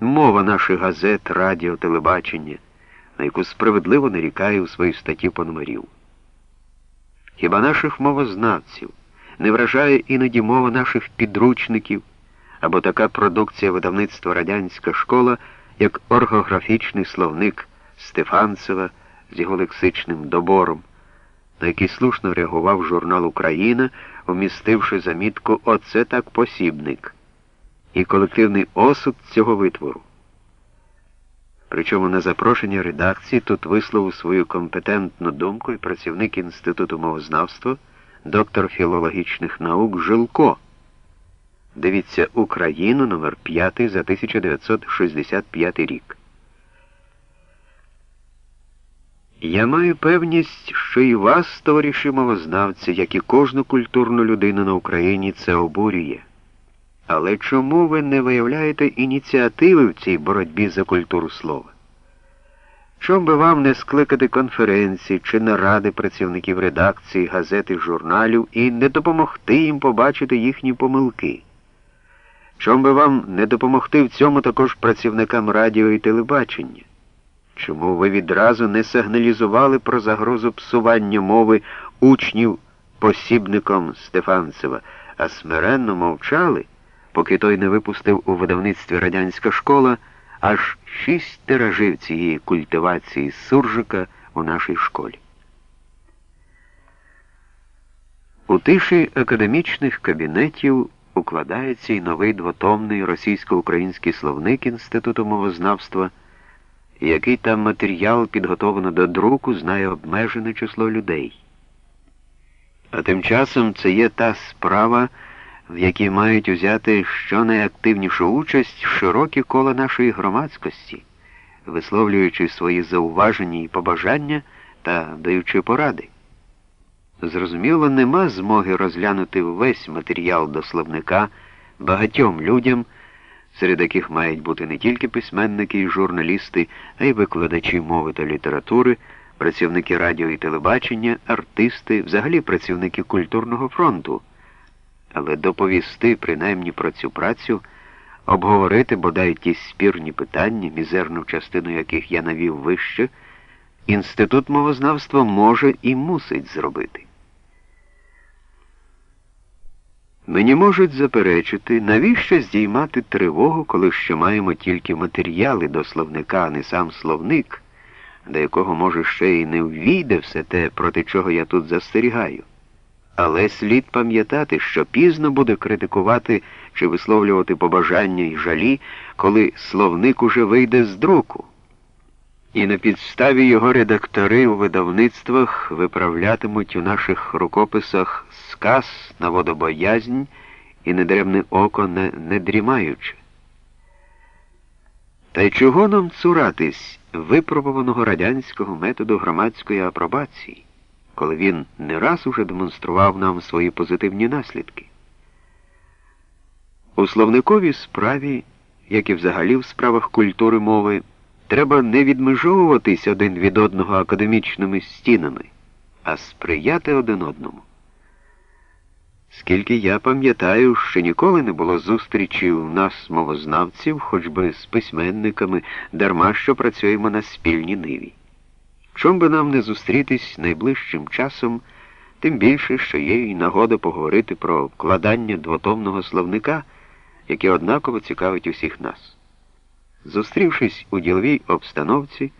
мова наших газет, радіо, телебачення, на яку справедливо нарікає у своїй статті Пономарів. Хіба наших мовознавців не вражає іноді мова наших підручників або така продукція видавництва Радянська школа, як оргографічний словник Стефанцева з його лексичним добором, на який слушно реагував журнал Україна, вмістивши замітку Оце так посібник і колективний осуд цього витвору. Причому на запрошення редакції тут висловив свою компетентну думку і працівник Інституту мовознавства, доктор філологічних наук Жилко. Дивіться Україну номер 5 за 1965 рік. Я маю певність, що і вас, товариші мовознавці, як і кожну культурну людину на Україні, це обурює. Але чому ви не виявляєте ініціативи в цій боротьбі за культуру слова? Чом би вам не скликати конференції чи наради працівників редакції, газет і журналів і не допомогти їм побачити їхні помилки? Чом би вам не допомогти в цьому також працівникам радіо і телебачення? Чому ви відразу не сигналізували про загрозу псування мови учнів посібником Стефанцева, а смиренно мовчали? Поки той не випустив у видавництві радянська школа аж шість тиражів цієї культивації суржика у нашій школі. У тиші академічних кабінетів укладається й новий двотомний російсько-український словник Інституту мовознавства, який там матеріал підготовлено до друку знає обмежене число людей. А тим часом це є та справа в якій мають узяти щонайактивнішу участь широкі кола нашої громадськості, висловлюючи свої зауваження і побажання та даючи поради. Зрозуміло, нема змоги розглянути весь матеріал до словника багатьом людям, серед яких мають бути не тільки письменники і журналісти, а й викладачі мови та літератури, працівники радіо і телебачення, артисти, взагалі працівники культурного фронту але доповісти принаймні про цю працю, обговорити бодай ті спірні питання, мізерну частину яких я навів вище, інститут мовознавства може і мусить зробити. Мені можуть заперечити, навіщо здіймати тривогу, коли ще маємо тільки матеріали до словника, а не сам словник, до якого, може, ще й не ввійде все те, проти чого я тут застерігаю. Але слід пам'ятати, що пізно буде критикувати чи висловлювати побажання і жалі, коли словник уже вийде з друку. І на підставі його редактори у видавництвах виправлятимуть у наших рукописах сказ на водобоязнь і недревне око не, не дрімаючи. Та й чого нам цуратись випробуваного радянського методу громадської апробації? Коли він не раз уже демонстрував нам свої позитивні наслідки. У словниковій справі, як і взагалі в справах культури мови, треба не відмежовуватись один від одного академічними стінами, а сприяти один одному. Скільки я пам'ятаю, що ніколи не було зустрічі у нас, мовознавців, хоч би з письменниками, дарма що працюємо на спільній ниві. Чом би нам не зустрітись найближчим часом, тим більше, що є й нагода поговорити про вкладання двотомного словника, яке однаково цікавить усіх нас. Зустрівшись у діловій обстановці,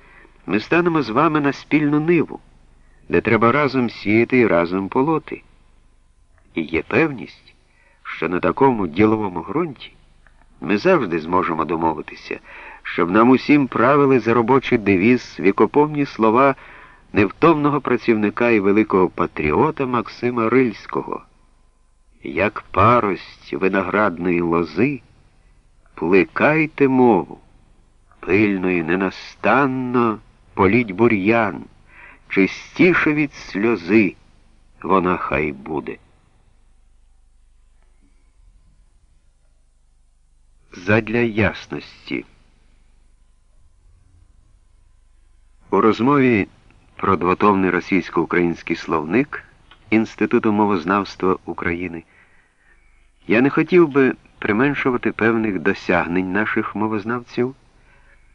ми станемо з вами на спільну ниву, де треба разом сіяти і разом полоти. І є певність, що на такому діловому ґрунті ми завжди зможемо домовитися щоб нам усім правили за робочий девіз вікоповні слова невтомного працівника і великого патріота Максима Рильського. Як парость виноградної лози, плекайте мову, пильно і ненастанно політь бур'ян, чистіше від сльози вона хай буде. Задля ясності. У розмові про двотомний російсько-український словник Інституту мовознавства України я не хотів би применшувати певних досягнень наших мовознавців.